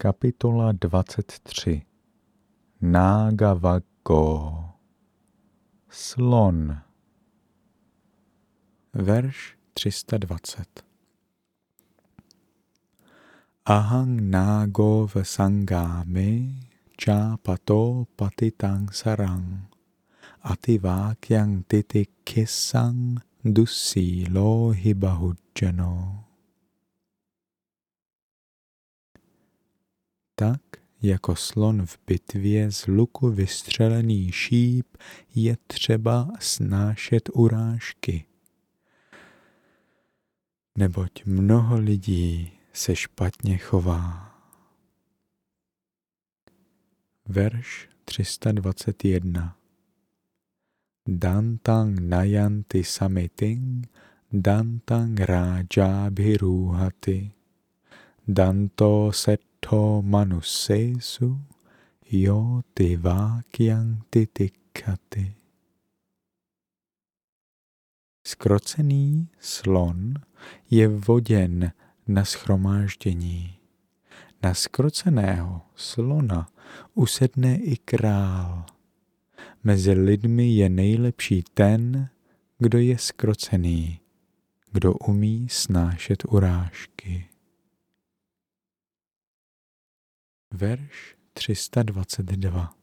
Kapitola 23 Nágavago. Slon. Verš 320 Ahang nágo v sangámi čápato patitang sarang ativákyang titi kisang dusílo hibahudjano. Tak, jako slon v bitvě z luku vystřelený šíp je třeba snášet urážky. Neboť mnoho lidí se špatně chová. Verš 321 Dantang nayanti samiting dantang rajabhiruhati danto set to manusesu jo ty vákyang titikaty. Skrocený slon je voděn na schromáždění. Na skroceného slona usedne i král. Mezi lidmi je nejlepší ten, kdo je skrocený, kdo umí snášet urážky. Verš 322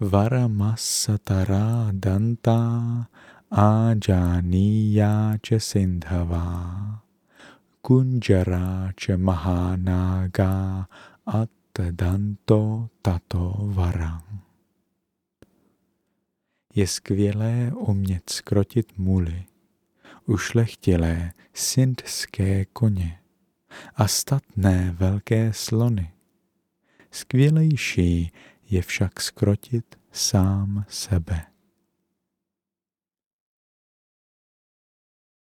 Varamasatara danta ajaniya sindhava. Kunjara cha mahanaga attadanto tato varam. Je skvělé umět skrotit muly, ušlechtilé sindské koně a statné velké slony. Skvělejší je však skrotit sám sebe.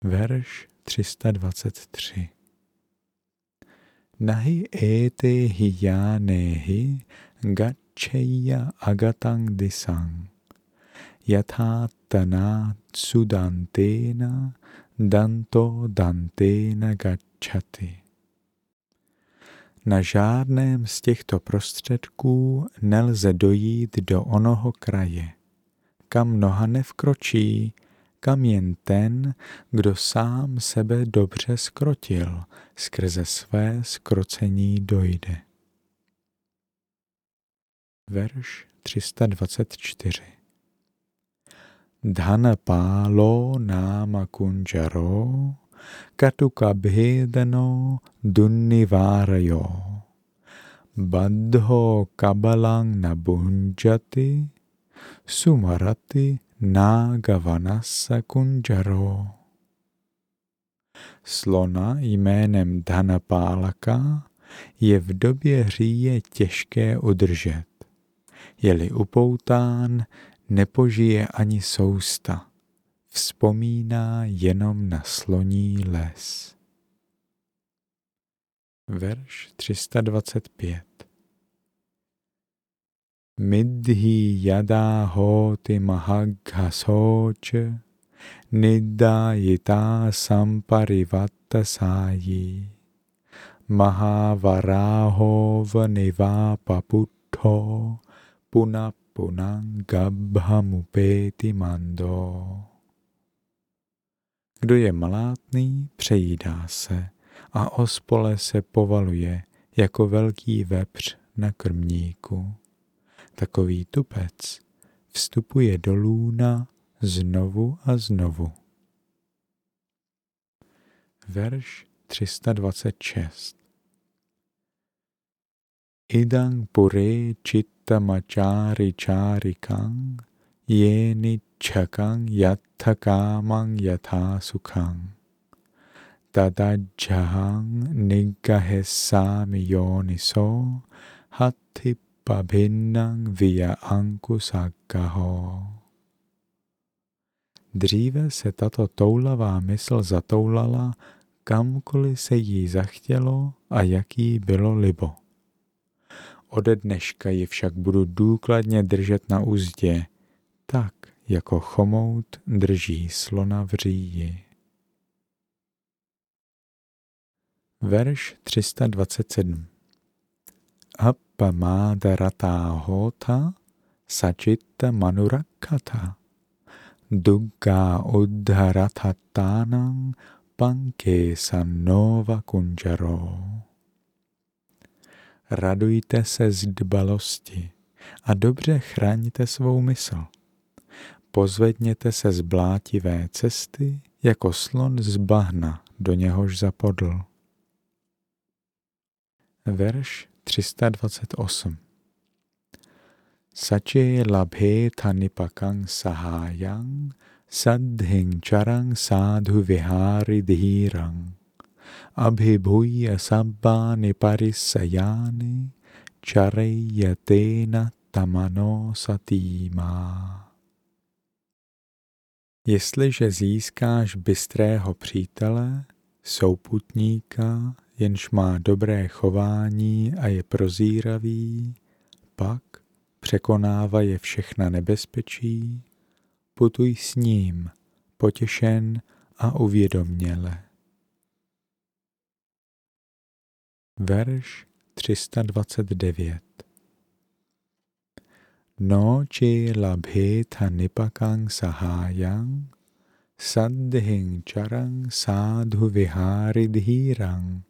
Verš 323 Nahi ete hiyanehi gacheya agatang disang yatha tana sudantena danto dantena gachati. Na žádném z těchto prostředků nelze dojít do onoho kraje, kam noha nevkročí, kam jen ten, kdo sám sebe dobře skrotil, skrze své skrocení dojde. Verš 324 Dhana pálo náma kunjaro katukabhedano dunnivárajo. Badho kabalang nabunjati sumarati nágavanasa kunjaro. Slona jménem Dhanapálaka je v době říje těžké udržet. Je-li upoután, nepožije ani sousta vzpomíná jenom na sloní les. Verš 325 Midhi yada hoti mahaghasoche nidayita samparivatta sayi Mahavaraho vanivapaputtho punapunang gabhamupeti mando. Kdo je malátný, přejídá se a ospole se povaluje jako velký vepř na krmníku. Takový tupec vstupuje do lůna znovu a znovu. Verš 326 Idang pure chitta machari charikang yeni chakang yatha kamang yatha sukhang. Tadajahang nigahesami yoniso hati pabhinnang via ankusagaho. Dříve se tato toulavá mysl zatoulala, kamkoliv se jí zachtělo a jaký bylo libo. Ode dneška ji však budu důkladně držet na úzdě, tak, jako chomout drží slona v říji. Verš 327 apamadarata hota sachitta manurakata dugga uddharatatanam panke sanova kunjaro. Radujte se z dbalosti a dobře chráňte svou mysl. Pozvedněte se z blátivé cesty jako slon z bahna, do něhož zapodl. Verš 328 Sache labhe tanipakang sahayang sadhing charang sadhu vihari dhirang abhibhuya sabba niparisayani charayatena tamano satima. Jestliže získáš bystrého přítele, souputníka, jenž má dobré chování a je prozíravý, pak překonává je všechna nebezpečí, putuj s ním, potěšen a uvědoměle. Verš 329 No chi labhe tanipakang sahayang sadhing charang sadhu viharidhirang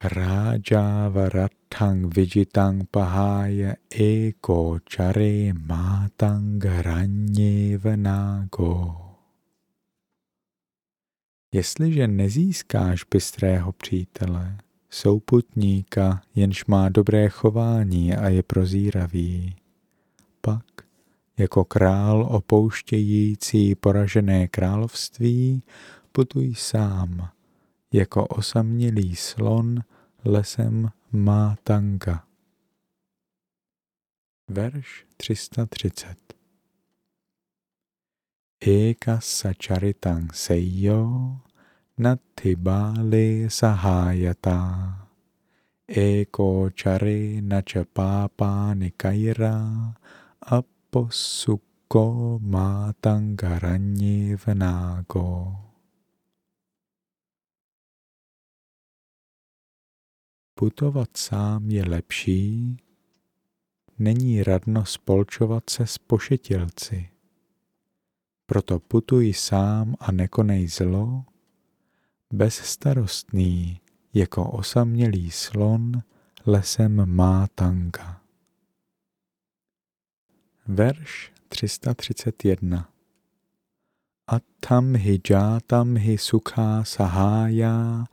Rajavarathang vijitang pahaya eko chare matang nago. Jestliže nezískáš bystrého přítele, souputníka, jenž má dobré chování a je prozíravý, pak jako král opouštějící poražené království putuj sám, jako osamělý slon lesem má tanga. Verš 330 Eka sacharitang seyo natibali sahayata Eko chare nacha papa nikaira aposuko matangaranye vanago. Putovat sám je lepší, není radno spolčovat se s pošetilci. Proto putuj sám a nekonej zlo, bezstarostný jako osamělý slon lesem má tanka. Verš 331 Attam hi játam hi sukha sahaya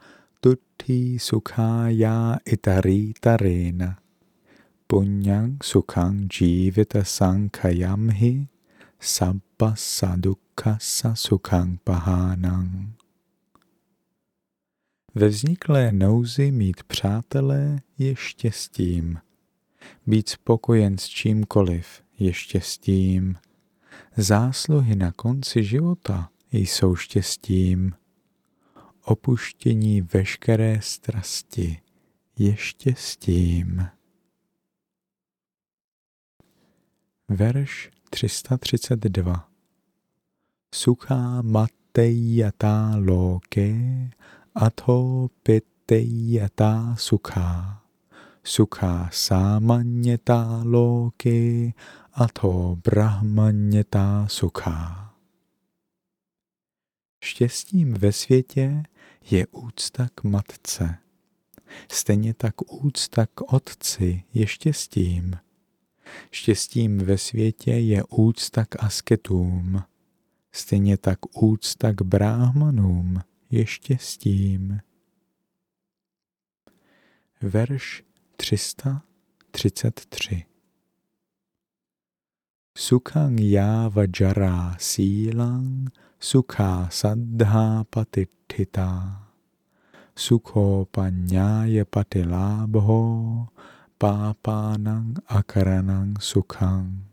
tutti sukhaya itaritarena punyang sukhang jivita sankhayam hi sabba sadukkasa sukhang pahanang. Ve vzniklé nouzi mít přátelé je štěstím. Být spokojen s čímkoliv je štěstím. Zásluhy na konci života jsou štěstím opuštění veškeré strasti je štěstím. Verš 332 Suchá matejatá loke atho pitejatá suchá suchá sámanětá loke atho brahmanětá suchá. Štěstím ve světě je úcta k matce. Stejně tak úcta k otci je štěstím. Štěstím ve světě je úcta k asketům. Stejně tak úcta k bráhmanům je štěstím. Verš 333 Sukhang vajara sílang sukha saddha patithita sukho panyaya patilabho pápánang akaranang sukhang.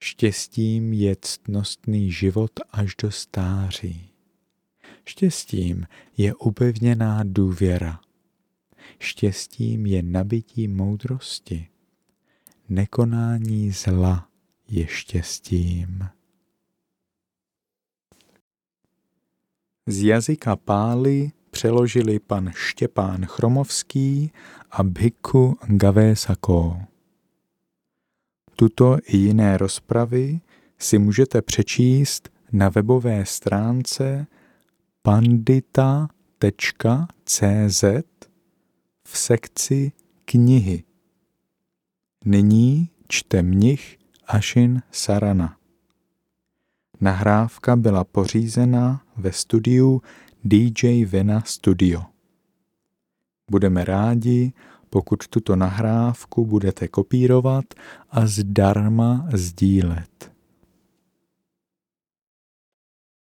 Štěstím je ctnostný život až do stáří. Štěstím je upevněná důvěra. Štěstím je nabití moudrosti. Nekonání zla je štěstím. Z jazyka pály přeložili pan Štěpán Chromovský a Bhikkhu Gavésako. Tuto i jiné rozpravy si můžete přečíst na webové stránce pandita.cz v sekci knihy. Nyní čte mnich Ashin Sarana. Nahrávka byla pořízena ve studiu DJ Vena Studio. Budeme rádi, pokud tuto nahrávku budete kopírovat a zdarma sdílet.